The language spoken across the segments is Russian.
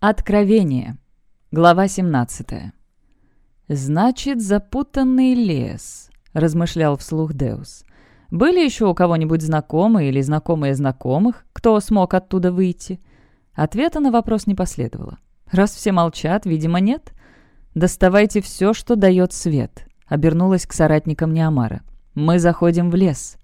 Откровение. Глава 17. «Значит, запутанный лес», — размышлял вслух Деус. «Были еще у кого-нибудь знакомые или знакомые знакомых, кто смог оттуда выйти?» Ответа на вопрос не последовало. Раз все молчат, видимо, нет. «Доставайте все, что дает свет», — обернулась к соратникам Неомара. «Мы заходим в лес».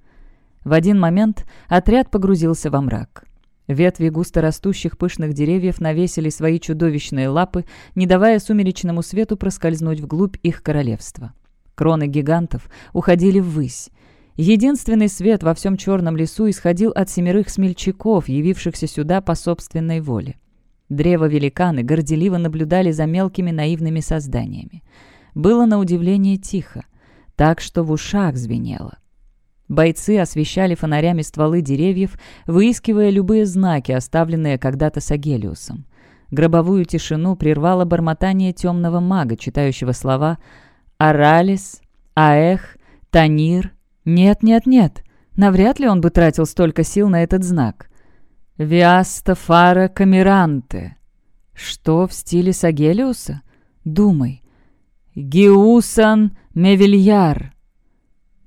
В один момент отряд погрузился во мрак. Ветви густорастущих пышных деревьев навесили свои чудовищные лапы, не давая сумеречному свету проскользнуть вглубь их королевства. Кроны гигантов уходили ввысь. Единственный свет во всем черном лесу исходил от семерых смельчаков, явившихся сюда по собственной воле. Древо-великаны горделиво наблюдали за мелкими наивными созданиями. Было на удивление тихо, так что в ушах звенело. Бойцы освещали фонарями стволы деревьев, выискивая любые знаки, оставленные когда-то Сагелиусом. Гробовую тишину прервало бормотание темного мага, читающего слова «Аралис», «Аэх», «Танир». Нет-нет-нет, навряд ли он бы тратил столько сил на этот знак. «Виаста фара камеранте». Что в стиле Сагелиуса? Думай. «Гиусан мевильяр».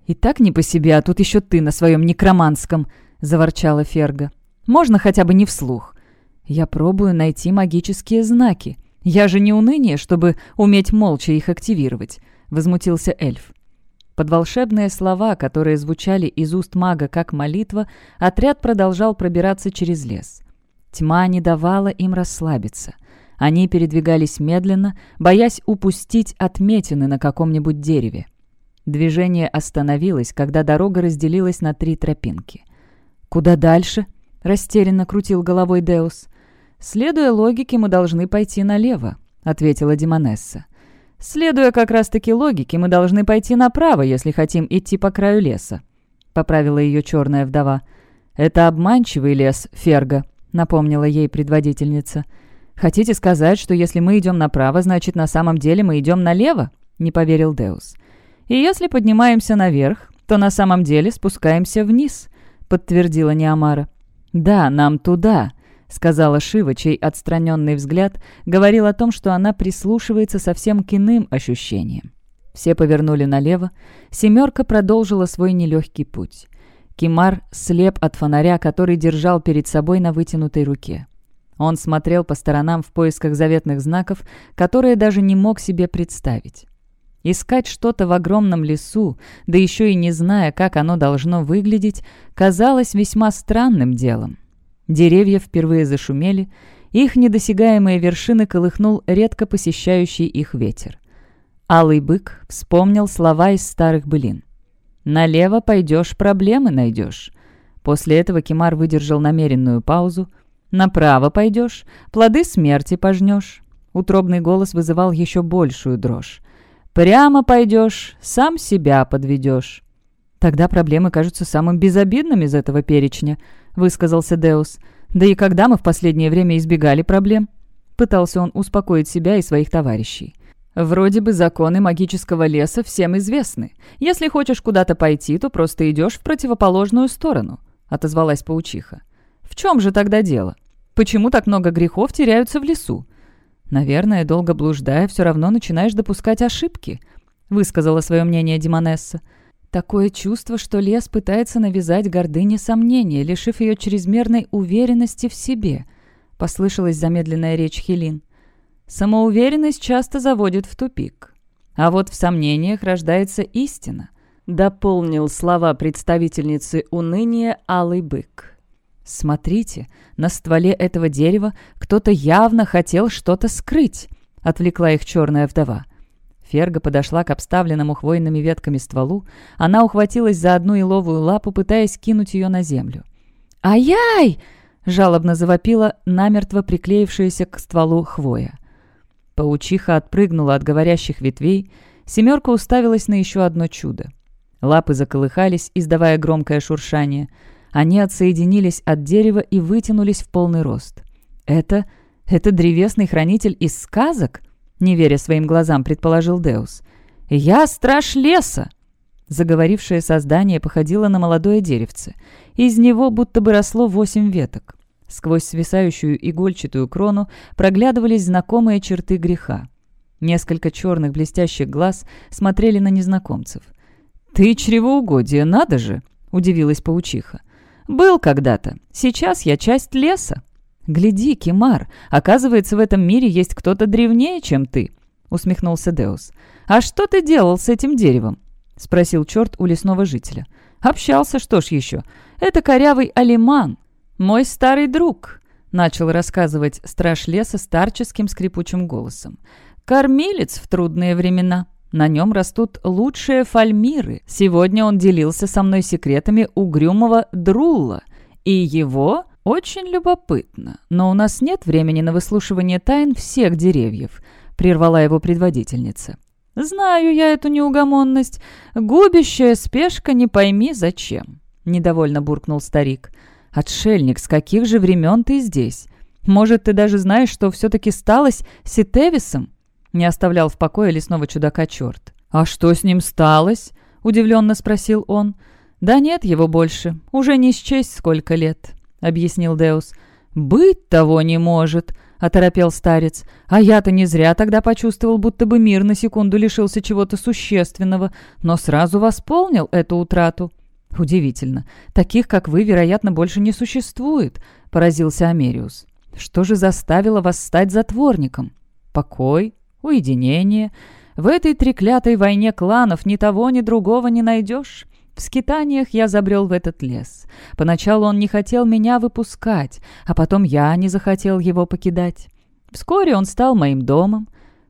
«И так не по себе, а тут еще ты на своем некроманском», — заворчала Ферга. «Можно хотя бы не вслух. Я пробую найти магические знаки. Я же не уныние, чтобы уметь молча их активировать», — возмутился эльф. Под волшебные слова, которые звучали из уст мага как молитва, отряд продолжал пробираться через лес. Тьма не давала им расслабиться. Они передвигались медленно, боясь упустить отметины на каком-нибудь дереве. Движение остановилось, когда дорога разделилась на три тропинки. «Куда дальше?» — растерянно крутил головой Деус. «Следуя логике, мы должны пойти налево», — ответила Димонесса. «Следуя как раз-таки логике, мы должны пойти направо, если хотим идти по краю леса», — поправила ее черная вдова. «Это обманчивый лес, Ферга», — напомнила ей предводительница. «Хотите сказать, что если мы идем направо, значит, на самом деле мы идем налево?» — не поверил Деус. И если поднимаемся наверх, то на самом деле спускаемся вниз», — подтвердила Неамара. «Да, нам туда», — сказала Шива, чей отстраненный взгляд говорил о том, что она прислушивается совсем к иным ощущениям. Все повернули налево. Семерка продолжила свой нелегкий путь. Кимар слеп от фонаря, который держал перед собой на вытянутой руке. Он смотрел по сторонам в поисках заветных знаков, которые даже не мог себе представить. Искать что-то в огромном лесу, да еще и не зная, как оно должно выглядеть, казалось весьма странным делом. Деревья впервые зашумели, их недосягаемые вершины колыхнул редко посещающий их ветер. Алый бык вспомнил слова из старых былин. «Налево пойдешь, проблемы найдешь». После этого Кимар выдержал намеренную паузу. «Направо пойдешь, плоды смерти пожнешь». Утробный голос вызывал еще большую дрожь. Прямо пойдешь, сам себя подведешь». «Тогда проблемы кажутся самым безобидным из этого перечня», — высказался Деус. «Да и когда мы в последнее время избегали проблем?» Пытался он успокоить себя и своих товарищей. «Вроде бы законы магического леса всем известны. Если хочешь куда-то пойти, то просто идешь в противоположную сторону», — отозвалась паучиха. «В чем же тогда дело? Почему так много грехов теряются в лесу? «Наверное, долго блуждая, все равно начинаешь допускать ошибки», — высказала свое мнение Димонесса. «Такое чувство, что лес пытается навязать гордыне сомнения, лишив ее чрезмерной уверенности в себе», — послышалась замедленная речь Хелин. «Самоуверенность часто заводит в тупик. А вот в сомнениях рождается истина», — дополнил слова представительницы уныния Алый Бык. «Смотрите, на стволе этого дерева кто-то явно хотел что-то скрыть», — отвлекла их черная вдова. Ферга подошла к обставленному хвойными ветками стволу. Она ухватилась за одну еловую лапу, пытаясь кинуть ее на землю. «Ай-яй!» — жалобно завопила намертво приклеившаяся к стволу хвоя. Паучиха отпрыгнула от говорящих ветвей. Семерка уставилась на еще одно чудо. Лапы заколыхались, издавая громкое шуршание — они отсоединились от дерева и вытянулись в полный рост. «Это... это древесный хранитель из сказок?» Не веря своим глазам, предположил Деус. «Я страж леса!» Заговорившее создание походило на молодое деревце. Из него будто бы росло восемь веток. Сквозь свисающую игольчатую крону проглядывались знакомые черты греха. Несколько черных блестящих глаз смотрели на незнакомцев. «Ты чревоугодие, надо же!» — удивилась паучиха. «Был когда-то. Сейчас я часть леса». «Гляди, Кимар, оказывается, в этом мире есть кто-то древнее, чем ты», — усмехнулся Деус. «А что ты делал с этим деревом?» — спросил черт у лесного жителя. «Общался, что ж еще. Это корявый алиман, мой старый друг», — начал рассказывать страж леса старческим скрипучим голосом. «Кормилец в трудные времена». На нем растут лучшие фальмиры. Сегодня он делился со мной секретами угрюмого Друлла. И его очень любопытно. Но у нас нет времени на выслушивание тайн всех деревьев», — прервала его предводительница. «Знаю я эту неугомонность. Губящая спешка не пойми зачем», — недовольно буркнул старик. «Отшельник, с каких же времен ты здесь? Может, ты даже знаешь, что все-таки сталось с Ситевисом?» Не оставлял в покое лесного чудака черт. «А что с ним сталось?» — удивленно спросил он. «Да нет его больше. Уже не счесть, сколько лет», — объяснил Деус. «Быть того не может», — оторопел старец. «А я-то не зря тогда почувствовал, будто бы мир на секунду лишился чего-то существенного, но сразу восполнил эту утрату». «Удивительно. Таких, как вы, вероятно, больше не существует», — поразился Америус. «Что же заставило вас стать затворником? Покой, уединение. В этой треклятой войне кланов ни того, ни другого не найдешь. В скитаниях я забрел в этот лес. Поначалу он не хотел меня выпускать, а потом я не захотел его покидать. Вскоре он стал моим домом.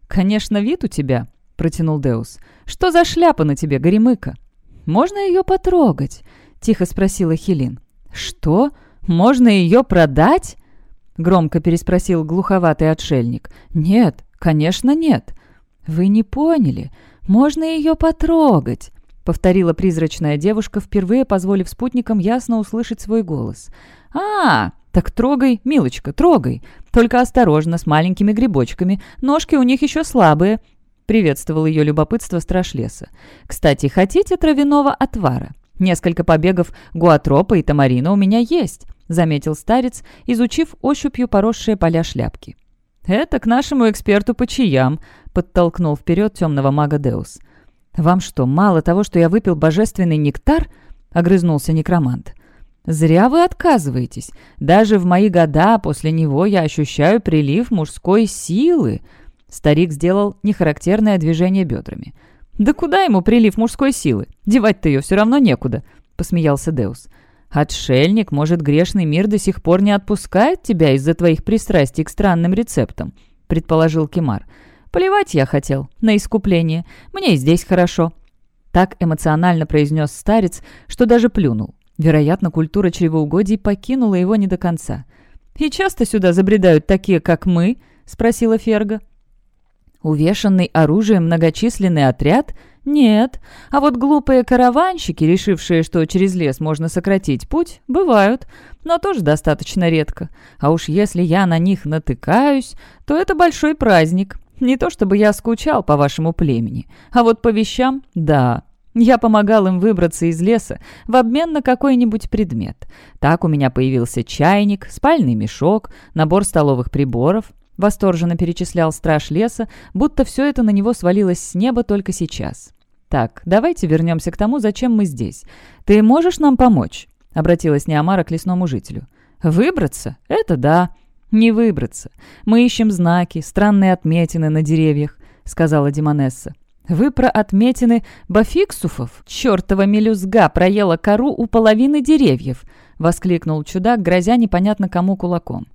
«Конечно, вид у тебя», — протянул Деус. «Что за шляпа на тебе, Горемыка?» «Можно ее потрогать?» — тихо спросила Хелин. «Что? Можно ее продать?» — громко переспросил глуховатый отшельник. «Нет, «Конечно нет». «Вы не поняли. Можно ее потрогать», — повторила призрачная девушка, впервые позволив спутникам ясно услышать свой голос. «А, так трогай, милочка, трогай. Только осторожно, с маленькими грибочками. Ножки у них еще слабые», — приветствовал ее любопытство страж. «Кстати, хотите травяного отвара? Несколько побегов гуатропа и тамарина у меня есть», — заметил старец, изучив ощупью поросшие поля шляпки. «Это к нашему эксперту по чаям», — подтолкнул вперед темного мага Деус. «Вам что, мало того, что я выпил божественный нектар?» — огрызнулся некромант. «Зря вы отказываетесь. Даже в мои года после него я ощущаю прилив мужской силы». Старик сделал нехарактерное движение бедрами. «Да куда ему прилив мужской силы? Девать-то ее все равно некуда», — посмеялся Деус. «Отшельник, может, грешный мир до сих пор не отпускает тебя из-за твоих пристрастий к странным рецептам?» — предположил Кимар. «Плевать я хотел. На искупление. Мне и здесь хорошо». Так эмоционально произнес старец, что даже плюнул. Вероятно, культура чревоугодий покинула его не до конца. «И часто сюда забредают такие, как мы?» — спросила Ферга. Увешанный оружием многочисленный отряд — «Нет. А вот глупые караванщики, решившие, что через лес можно сократить путь, бывают, но тоже достаточно редко. А уж если я на них натыкаюсь, то это большой праздник. Не то чтобы я скучал по вашему племени, а вот по вещам – да». Я помогал им выбраться из леса в обмен на какой-нибудь предмет. Так у меня появился чайник, спальный мешок, набор столовых приборов. Восторженно перечислял страж леса, будто все это на него свалилось с неба только сейчас. «Так, давайте вернемся к тому, зачем мы здесь. Ты можешь нам помочь?» — обратилась Неомара к лесному жителю. «Выбраться? Это да. Не выбраться. Мы ищем знаки, странные отметины на деревьях», — сказала Димонесса. «Вы про отметины бафиксуфов? Чёртова мелюзга проела кору у половины деревьев!» — воскликнул чудак, грозя непонятно кому кулаком.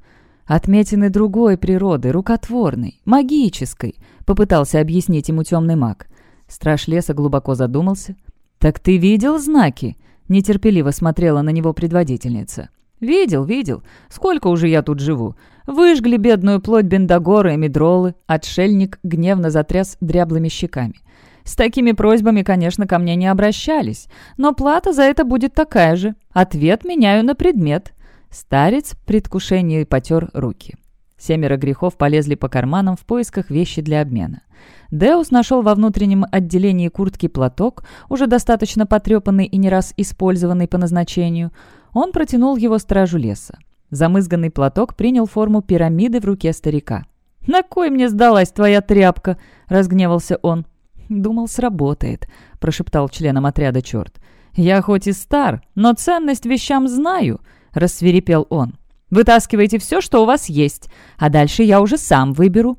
«Отметины другой природы, рукотворной, магической», — попытался объяснить ему темный маг. Страж леса глубоко задумался. «Так ты видел знаки?» — нетерпеливо смотрела на него предводительница. «Видел, видел. Сколько уже я тут живу? Выжгли бедную плоть Бендагора и Медролы». Отшельник гневно затряс дряблыми щеками. «С такими просьбами, конечно, ко мне не обращались, но плата за это будет такая же. Ответ меняю на предмет». Старец в предвкушении потер руки. Семеро грехов полезли по карманам в поисках вещи для обмена. Деус нашел во внутреннем отделении куртки платок, уже достаточно потрепанный и не раз использованный по назначению. Он протянул его стражу леса. Замызганный платок принял форму пирамиды в руке старика. «На кой мне сдалась твоя тряпка?» — разгневался он. «Думал, сработает», — прошептал членом отряда черт. «Я хоть и стар, но ценность вещам знаю», — рассверепел он. «Вытаскивайте все, что у вас есть, а дальше я уже сам выберу».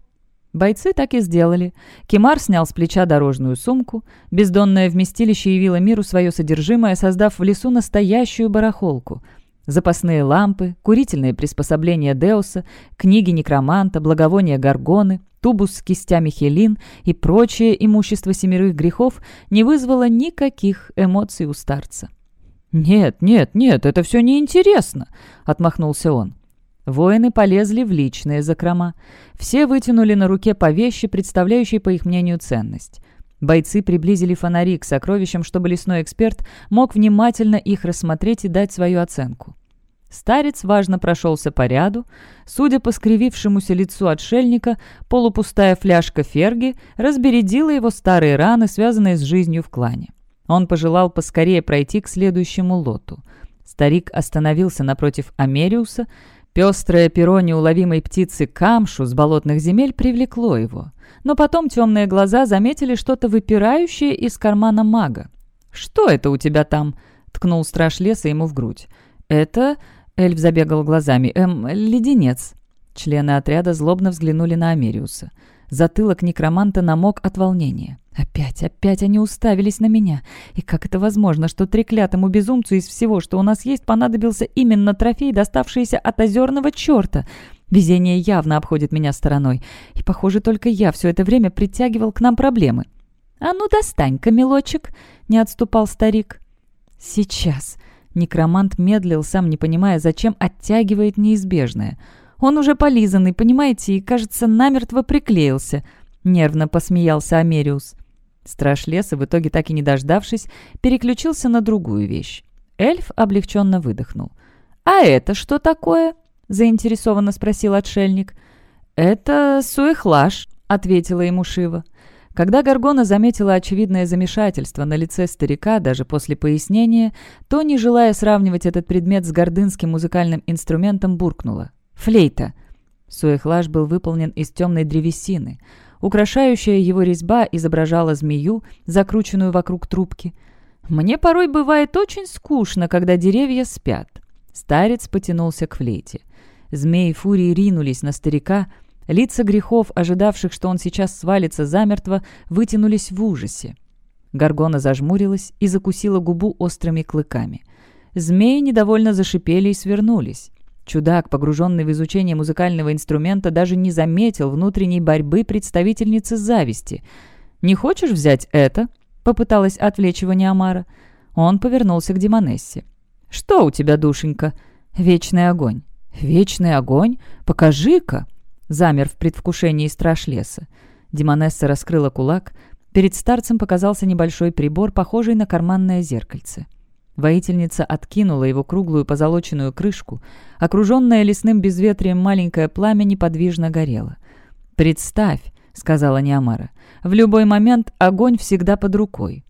Бойцы так и сделали. Кимар снял с плеча дорожную сумку. Бездонное вместилище явило миру свое содержимое, создав в лесу настоящую барахолку. Запасные лампы, курительные приспособления Деуса, книги некроманта, благовония Гаргоны, тубус с кистями Хелин и прочее имущество семерых грехов не вызвало никаких эмоций у старца. «Нет, нет, нет, это все неинтересно», — отмахнулся он. Воины полезли в личные закрома. Все вытянули на руке по вещи, представляющей, по их мнению, ценность. Бойцы приблизили фонари к сокровищам, чтобы лесной эксперт мог внимательно их рассмотреть и дать свою оценку. Старец важно прошелся по ряду. Судя по скривившемуся лицу отшельника, полупустая фляжка ферги разбередила его старые раны, связанные с жизнью в клане. Он пожелал поскорее пройти к следующему лоту. Старик остановился напротив Америуса, Пестрое перо неуловимой птицы камшу с болотных земель привлекло его. Но потом темные глаза заметили что-то выпирающее из кармана мага. «Что это у тебя там?» — ткнул страж леса ему в грудь. «Это...» — эльф забегал глазами. «Эм, леденец». Члены отряда злобно взглянули на Америуса. Затылок некроманта намок от волнения. Опять, опять они уставились на меня. И как это возможно, что треклятому безумцу из всего, что у нас есть, понадобился именно трофей, доставшийся от озерного черта? Везение явно обходит меня стороной. И, похоже, только я все это время притягивал к нам проблемы. «А ну, достань-ка, мелочек!» — не отступал старик. «Сейчас!» — некромант медлил, сам не понимая, зачем оттягивает неизбежное — он уже полизанный, понимаете, и, кажется, намертво приклеился», — нервно посмеялся Америус. Страж леса, в итоге так и не дождавшись, переключился на другую вещь. Эльф облегченно выдохнул. «А это что такое?» — заинтересованно спросил отшельник. «Это суехлаш», — ответила ему Шива. Когда Гаргона заметила очевидное замешательство на лице старика даже после пояснения, то, не желая сравнивать этот предмет с гордынским музыкальным инструментом, буркнула. Флейта. Суехлаш был выполнен из темной древесины. Украшающая его резьба изображала змею, закрученную вокруг трубки. «Мне порой бывает очень скучно, когда деревья спят». Старец потянулся к флейте. Змеи фурии ринулись на старика. Лица грехов, ожидавших, что он сейчас свалится замертво, вытянулись в ужасе. Гаргона зажмурилась и закусила губу острыми клыками. Змеи недовольно зашипели и свернулись. Чудак, погруженный в изучение музыкального инструмента, даже не заметил внутренней борьбы представительницы зависти. «Не хочешь взять это?» — попыталась отвлечь его Неомара. Он повернулся к Демонессе. «Что у тебя, душенька?» «Вечный огонь». «Вечный огонь? Покажи-ка!» Замер в предвкушении страж леса. Демонесса раскрыла кулак. Перед старцем показался небольшой прибор, похожий на карманное зеркальце. Воительница откинула его круглую позолоченную крышку. Окруженное лесным безветрием маленькое пламя неподвижно горело. «Представь», — сказала Неамара, — «в любой момент огонь всегда под рукой».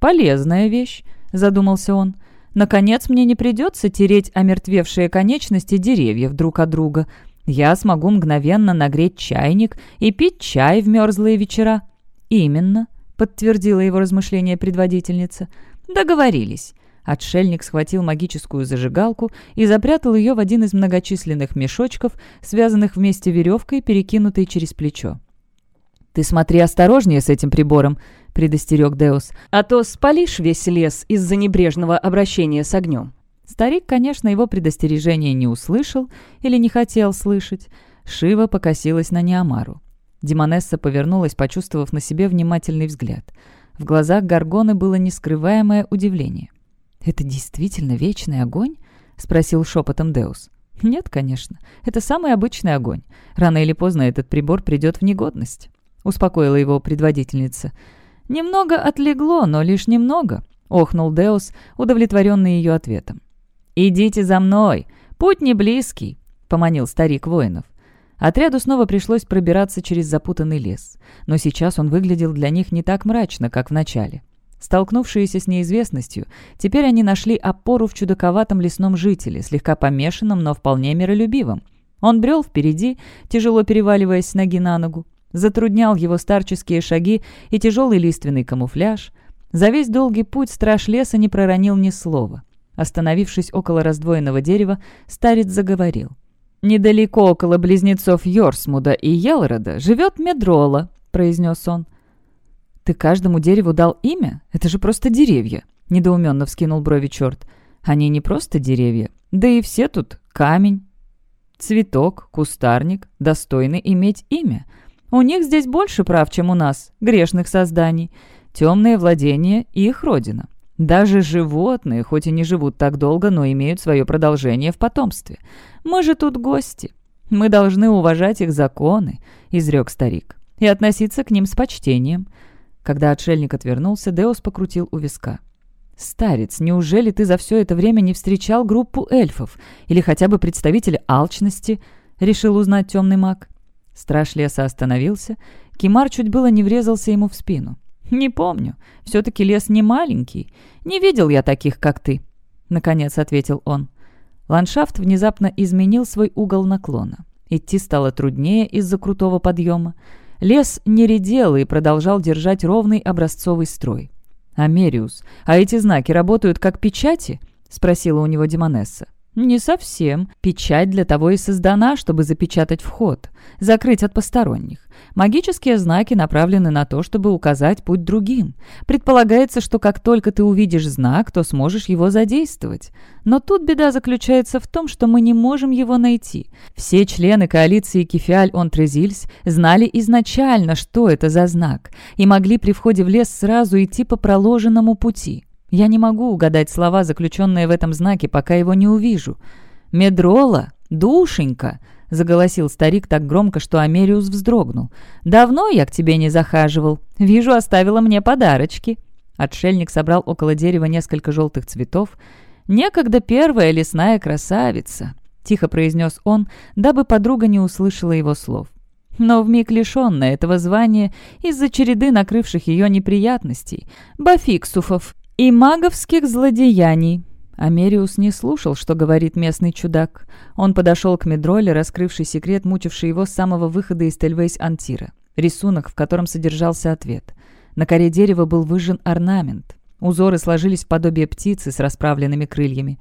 «Полезная вещь», — задумался он. «Наконец мне не придется тереть омертвевшие конечности деревьев друг от друга. Я смогу мгновенно нагреть чайник и пить чай в мерзлые вечера». «Именно», — подтвердила его размышление предводительница. «Договорились». Отшельник схватил магическую зажигалку и запрятал ее в один из многочисленных мешочков, связанных вместе веревкой, перекинутой через плечо. «Ты смотри осторожнее с этим прибором», — предостерег Деус, «а то спалишь весь лес из-за небрежного обращения с огнем». Старик, конечно, его предостережение не услышал или не хотел слышать. Шива покосилась на Неамару. Демонесса повернулась, почувствовав на себе внимательный взгляд. В глазах Гаргоны было нескрываемое удивление. «Это действительно вечный огонь?» — спросил шепотом Деус. «Нет, конечно. Это самый обычный огонь. Рано или поздно этот прибор придет в негодность», — успокоила его предводительница. «Немного отлегло, но лишь немного», — охнул Деус, удовлетворенный ее ответом. «Идите за мной! Путь не близкий!» — поманил старик воинов. Отряду снова пришлось пробираться через запутанный лес. Но сейчас он выглядел для них не так мрачно, как в начале. Столкнувшиеся с неизвестностью, теперь они нашли опору в чудаковатом лесном жителе, слегка помешанном, но вполне миролюбивом. Он брел впереди, тяжело переваливаясь с ноги на ногу. Затруднял его старческие шаги и тяжелый лиственный камуфляж. За весь долгий путь страж леса не проронил ни слова. Остановившись около раздвоенного дерева, старец заговорил. «Недалеко около близнецов Йорсмуда и Елрода живет Медрола», — произнес он. «Ты каждому дереву дал имя? Это же просто деревья!» — недоуменно вскинул брови черт. «Они не просто деревья. Да и все тут камень, цветок, кустарник, достойны иметь имя. У них здесь больше прав, чем у нас, грешных созданий. Темные владения — их родина. Даже животные, хоть и не живут так долго, но имеют свое продолжение в потомстве. Мы же тут гости. Мы должны уважать их законы», — изрек старик, — «и относиться к ним с почтением. Когда отшельник отвернулся, Деус покрутил у виска. «Старец, неужели ты за все это время не встречал группу эльфов? Или хотя бы представителя алчности?» — решил узнать темный маг. Страж леса остановился. Кимар чуть было не врезался ему в спину. «Не помню. Все-таки лес не маленький. Не видел я таких, как ты», — наконец ответил он. Ландшафт внезапно изменил свой угол наклона. Идти стало труднее из-за крутого подъема. Лес не редел и продолжал держать ровный образцовый строй. «Америус, а эти знаки работают как печати?» — спросила у него Демонесса. «Не совсем. Печать для того и создана, чтобы запечатать вход, закрыть от посторонних. Магические знаки направлены на то, чтобы указать путь другим. Предполагается, что как только ты увидишь знак, то сможешь его задействовать. Но тут беда заключается в том, что мы не можем его найти. Все члены коалиции Кефиаль-Он-Трезильс знали изначально, что это за знак, и могли при входе в лес сразу идти по проложенному пути». Я не могу угадать слова, заключенные в этом знаке, пока его не увижу. «Медрола! Душенька!» — заголосил старик так громко, что Америус вздрогнул. «Давно я к тебе не захаживал. Вижу, оставила мне подарочки». Отшельник собрал около дерева несколько желтых цветов. «Некогда первая лесная красавица», — тихо произнес он, дабы подруга не услышала его слов. Но вмиг лишенная этого звания из-за череды накрывших ее неприятностей, Бафиксуфов и маговских злодеяний». Америус не слушал, что говорит местный чудак. Он подошел к Медроле, раскрывшей секрет, мучивший его с самого выхода из Тельвейс-Антира. Рисунок, в котором содержался ответ. На коре дерева был выжжен орнамент. Узоры сложились в подобие птицы с расправленными крыльями.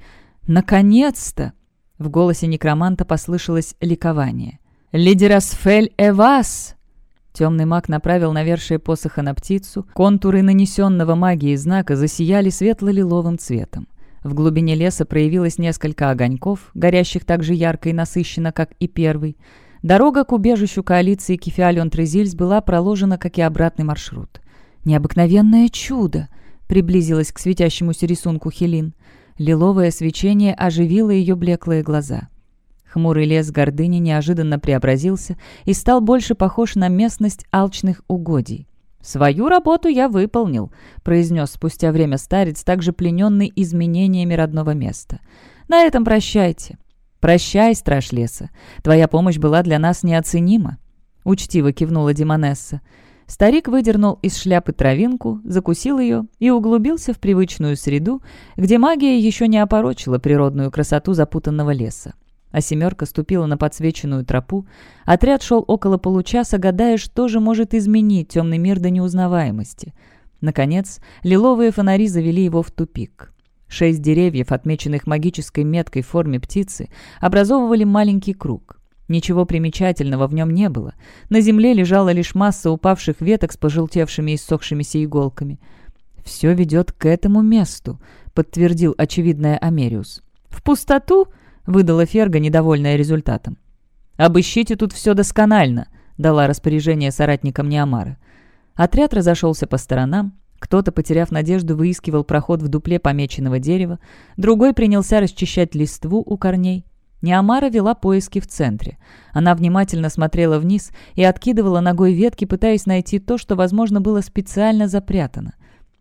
«Наконец-то!» В голосе некроманта послышалось ликование. «Лидерасфель Эвас!» Темный маг направил навершие посоха на птицу. Контуры нанесенного магией знака засияли светло-лиловым цветом. В глубине леса проявилось несколько огоньков, горящих так же ярко и насыщенно, как и первый. Дорога к убежищу коалиции Кефиалион-Трезильс была проложена, как и обратный маршрут. «Необыкновенное чудо!» — приблизилась к светящемуся рисунку Хелин. Лиловое свечение оживило ее блеклые глаза. Хмурый лес гордыни неожиданно преобразился и стал больше похож на местность алчных угодий. «Свою работу я выполнил», — произнес спустя время старец, также плененный изменениями родного места. «На этом прощайте». «Прощай, страж леса. Твоя помощь была для нас неоценима», — учтиво кивнула Демонесса. Старик выдернул из шляпы травинку, закусил ее и углубился в привычную среду, где магия еще не опорочила природную красоту запутанного леса а «семерка» ступила на подсвеченную тропу. Отряд шел около получаса, гадая, что же может изменить темный мир до неузнаваемости. Наконец, лиловые фонари завели его в тупик. Шесть деревьев, отмеченных магической меткой в форме птицы, образовывали маленький круг. Ничего примечательного в нем не было. На земле лежала лишь масса упавших веток с пожелтевшими и ссохшимися иголками. «Все ведет к этому месту», — подтвердил очевидное Америус. «В пустоту?» — выдала Ферга, недовольная результатом. «Обыщите тут все досконально», — дала распоряжение соратникам Неомара. Отряд разошелся по сторонам. Кто-то, потеряв надежду, выискивал проход в дупле помеченного дерева, другой принялся расчищать листву у корней. Неомара вела поиски в центре. Она внимательно смотрела вниз и откидывала ногой ветки, пытаясь найти то, что, возможно, было специально запрятано.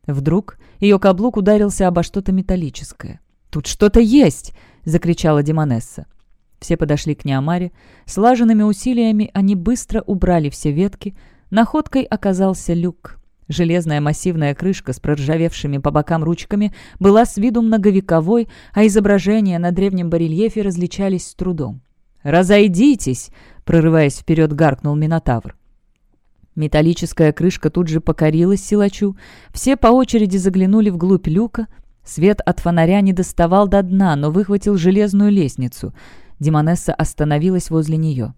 Вдруг ее каблук ударился обо что-то металлическое. «Тут что-то есть!» — закричала Демонесса. Все подошли к Неомаре. Слаженными усилиями они быстро убрали все ветки. Находкой оказался люк. Железная массивная крышка с проржавевшими по бокам ручками была с виду многовековой, а изображения на древнем барельефе различались с трудом. «Разойдитесь!» — прорываясь вперед, гаркнул Минотавр. Металлическая крышка тут же покорилась силачу. Все по очереди заглянули вглубь люка. Свет от фонаря не доставал до дна, но выхватил железную лестницу. Демонесса остановилась возле нее.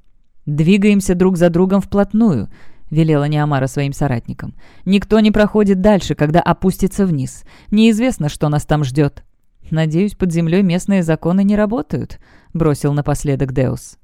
«Двигаемся друг за другом вплотную», — велела Неамара своим соратникам. «Никто не проходит дальше, когда опустится вниз. Неизвестно, что нас там ждет». «Надеюсь, под землей местные законы не работают», — бросил напоследок Деус.